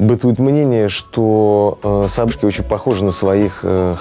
бытует мнение, что э, собачки очень похожи на своих э, хозяев.